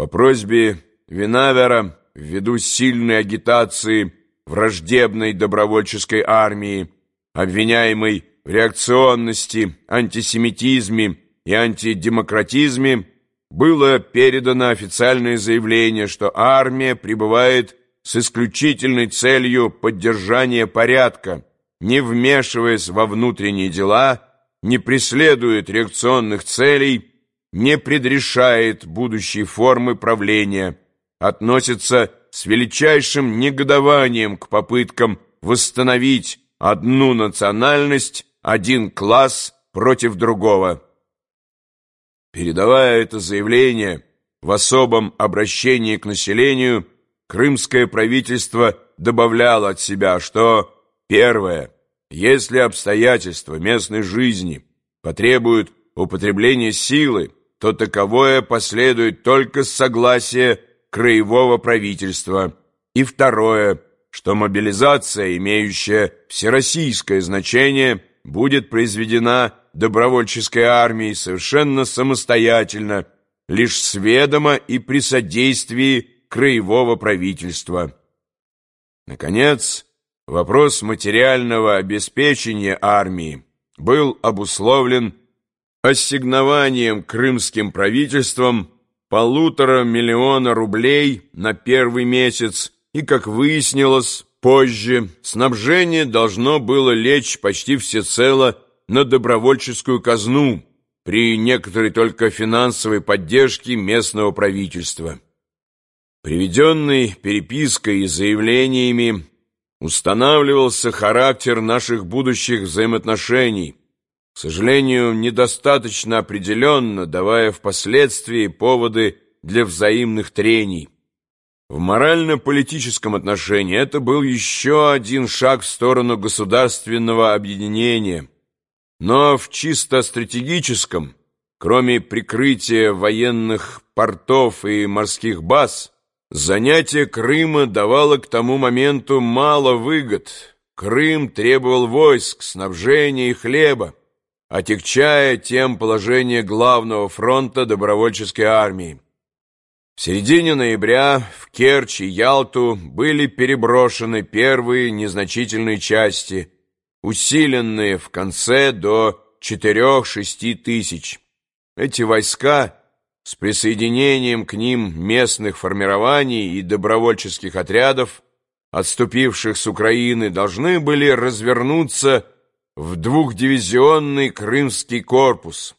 По просьбе Винавера, ввиду сильной агитации враждебной добровольческой армии, обвиняемой в реакционности, антисемитизме и антидемократизме, было передано официальное заявление, что армия пребывает с исключительной целью поддержания порядка, не вмешиваясь во внутренние дела, не преследует реакционных целей, не предрешает будущей формы правления, относится с величайшим негодованием к попыткам восстановить одну национальность, один класс против другого. Передавая это заявление в особом обращении к населению, крымское правительство добавляло от себя, что первое, если обстоятельства местной жизни потребуют употребления силы, то таковое последует только с согласия краевого правительства. И второе, что мобилизация, имеющая всероссийское значение, будет произведена добровольческой армией совершенно самостоятельно, лишь с ведома и при содействии краевого правительства. Наконец, вопрос материального обеспечения армии был обусловлен ассигнованием крымским правительством полутора миллиона рублей на первый месяц, и, как выяснилось, позже снабжение должно было лечь почти всецело на добровольческую казну при некоторой только финансовой поддержке местного правительства. Приведенной перепиской и заявлениями устанавливался характер наших будущих взаимоотношений, к сожалению, недостаточно определенно, давая впоследствии поводы для взаимных трений. В морально-политическом отношении это был еще один шаг в сторону государственного объединения, но в чисто стратегическом, кроме прикрытия военных портов и морских баз, занятие Крыма давало к тому моменту мало выгод. Крым требовал войск, снабжения и хлеба отягчая тем положение главного фронта добровольческой армии. В середине ноября в Керчь и Ялту были переброшены первые незначительные части, усиленные в конце до 4-6 тысяч. Эти войска с присоединением к ним местных формирований и добровольческих отрядов, отступивших с Украины, должны были развернуться в двухдивизионный Крымский корпус.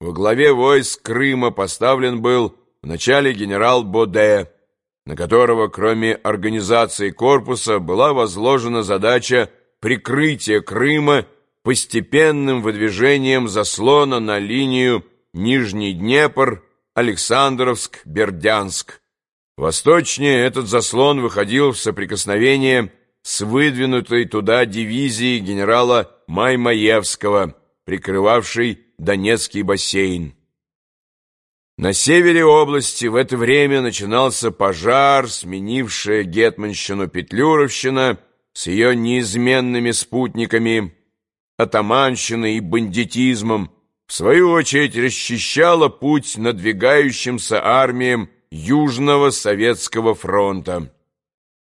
Во главе войск Крыма поставлен был вначале генерал Боде, на которого, кроме организации корпуса, была возложена задача прикрытия Крыма постепенным выдвижением заслона на линию Нижний Днепр, Александровск, Бердянск. Восточнее этот заслон выходил в соприкосновение с выдвинутой туда дивизией генерала Маймаевского, прикрывавшей Донецкий бассейн. На севере области в это время начинался пожар, сменившая гетманщину Петлюровщина с ее неизменными спутниками, атаманщиной и бандитизмом, в свою очередь расчищала путь надвигающимся армиям Южного Советского фронта.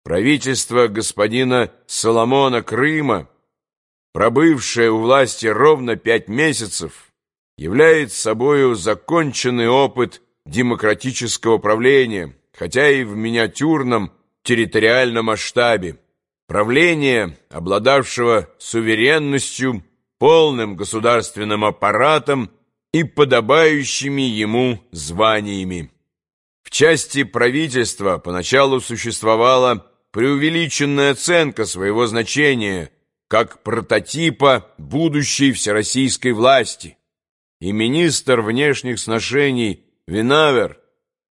Правительство господина Соломона Крыма пробывшая у власти ровно пять месяцев, является собою законченный опыт демократического правления, хотя и в миниатюрном территориальном масштабе. Правление, обладавшего суверенностью, полным государственным аппаратом и подобающими ему званиями. В части правительства поначалу существовала преувеличенная оценка своего значения – как прототипа будущей всероссийской власти. И министр внешних сношений Винавер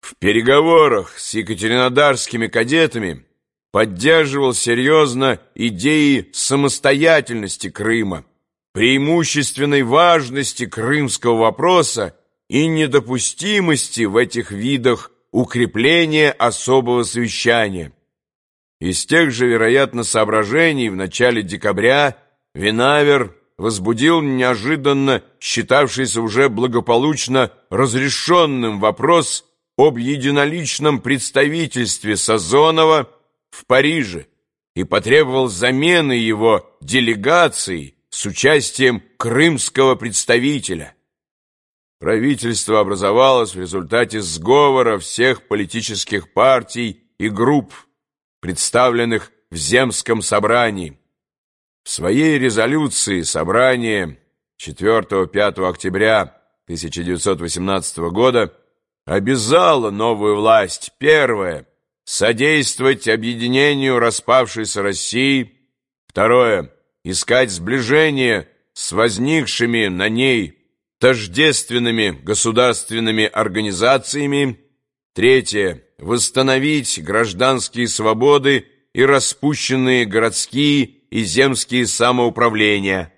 в переговорах с екатеринодарскими кадетами поддерживал серьезно идеи самостоятельности Крыма, преимущественной важности крымского вопроса и недопустимости в этих видах укрепления особого совещания. Из тех же, вероятно, соображений в начале декабря Винавер возбудил неожиданно считавшийся уже благополучно разрешенным вопрос об единоличном представительстве Сазонова в Париже и потребовал замены его делегации с участием крымского представителя. Правительство образовалось в результате сговора всех политических партий и групп, представленных в Земском собрании. В своей резолюции собрание 4-5 октября 1918 года обязало новую власть, первое, содействовать объединению распавшейся России, второе, искать сближение с возникшими на ней тождественными государственными организациями, третье, восстановить гражданские свободы и распущенные городские и земские самоуправления,